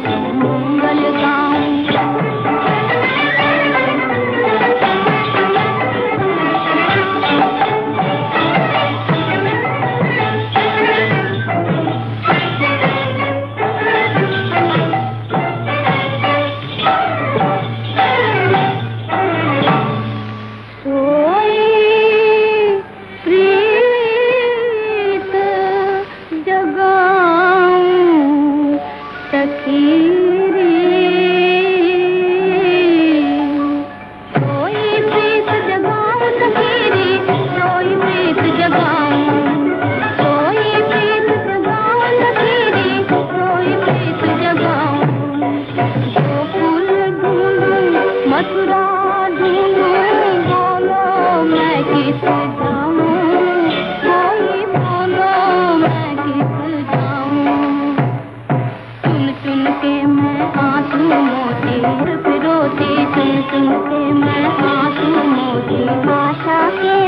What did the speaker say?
heart see फिरोती सुन सुन के मैं आँसू मोती आशा के